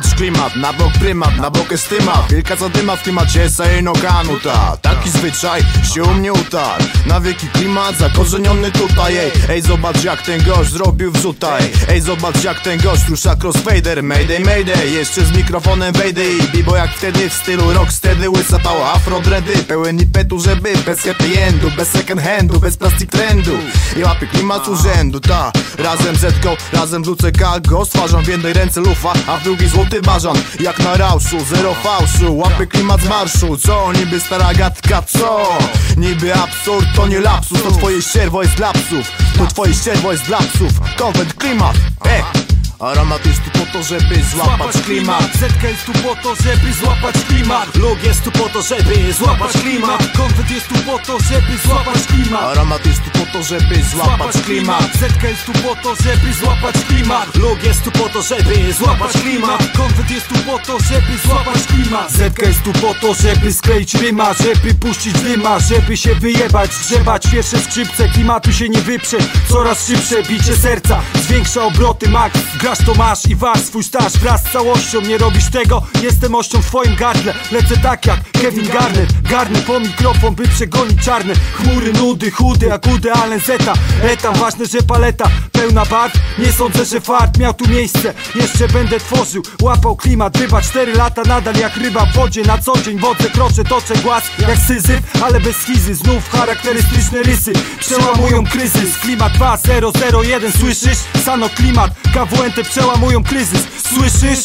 złapać klimat Na bok prymat, na bok estymat Wielka zadyma w klimacie Sejno kanuta Taki zwyczaj się u mnie utarł. Na wieki klimat zakorzeniony tutaj Ej, ej zobacz jak ten gość zrobił wrzuta Ej, zobacz jak ten gość rusza crossfader Mayday, mayday, jeszcze z mikrofonem wejdę I bibo jak wtedy w stylu rocksteady Łysa pała, afro dready Pełen impetu, żeby bez happy endu Bez second handu, bez plastik trendu. I łapy klimat urzędu, ta. Razem Zetką, razem rzucę kalgo Stwarzam w jednej ręce lufa, a w drugiej złoty bażan Jak na rauszu, zero fałszu Łapy klimat z marszu, co? Niby stara gadka, co? Niby absurd, to nie lapsus To twoje ścierwo jest dla psów To twoje ścierwo jest dla psów Konwent klimat, e! Aromat jest tu po to, żeby złapać klimat. Zetka jest tu po to, żeby złapać klimat. Log jest tu po to, żeby złapać klimat. Konwent jest tu po to, żeby złapać klimat. Aromat jest tu po to, żeby złapać klimat. Zetka jest tu po to, żeby złapać klimat. Log jest tu po to, żeby złapać klimat. Konwent jest tu po to, żeby złapać klimat. Zetka jest tu po to, żeby skleić ryma Żeby puścić dyma, żeby się wyjebać Grzebać pierwsze skrzypce, klimatu się nie wyprze Coraz szybsze bicie serca. Zwiększa obroty, max Grasz to masz i wasz swój staż Wraz z całością, nie robisz tego. Jestem ością w twoim gardle Lecę tak jak Kevin Garnett Garnę po mikrofon, by przegonić czarne Chmury, nudy, chudy jak Ude Allen Zeta. Etam, ważne, że paleta pełna barw Nie sądzę, że fart miał tu miejsce. Jeszcze będę tworzył, łapał klimat. Ryba cztery lata nadal jak ryba w wodzie. Na co dzień wodzę, kroczę, toczę głaz Jak syzyf, ale bez schizy. Znów charakterystyczne rysy Przełamują kryzys. Klimat 2001, słyszysz? Sano klimat, KWNT przełamują kryzys Słyszysz?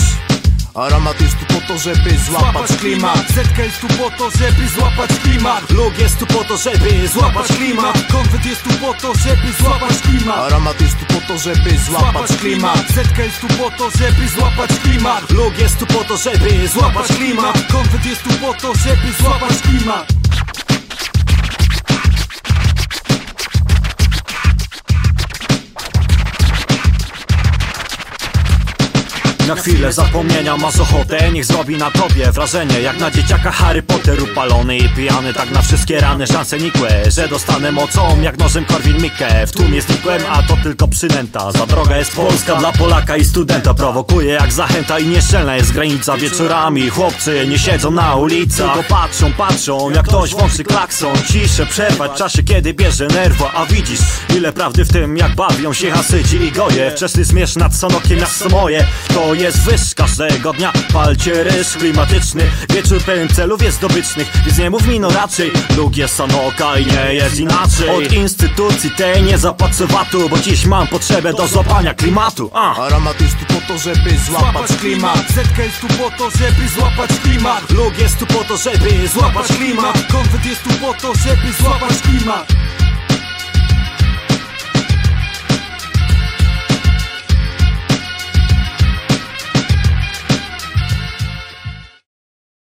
Aromat jest tu po to, żeby złapać klimat. Zetka jest tu po to, żeby złapać klimat. Log jest tu po to, żeby złapać klimat. Konwent jest tu po to, żeby złapać klimat. Aromat jest tu po to, żeby złapać klimat. Zetka jest tu po to, żeby złapać klimat. Log jest tu po to, żeby złapać klimat. Konwent jest tu po to, żeby złapać Na chwilę zapomnienia masz ochotę Niech zrobi na tobie wrażenie. Jak na dzieciaka Harry Potter upalony i pijany Tak na wszystkie rany szanse nikłe Że dostanę mocą jak nożem Korwin Mikke. W tłumie znikłem, a to tylko przynęta. Za droga jest Polska dla Polaka i studenta. Prowokuje jak zachęta i nieszczelna jest granica. Wieczorami chłopcy nie siedzą na ulicy Tylko patrzą, patrzą jak ktoś włączy klakson. Ciszę przerwać w czasie kiedy bierze nerwo. A widzisz ile prawdy w tym jak bawią się hasyci i goje. Wczesny zmierz nad sonokiem miasto moje To jest wyż każdego dnia. Palcie ryż klimatyczny Wieczór pełen celów jest zdobycznych Więc nie mów mi no raczej. Lug jest sanoka i nie jest inaczej. Od instytucji tej nie zapłacę watu Bo dziś mam potrzebę do złapania klimatu. A. Aromat jest tu po to, żeby złapać klimat. Zetka jest tu po to, żeby złapać klimat. Log jest tu po to, żeby złapać klimat. Konwent jest tu po to, żeby złapać klimat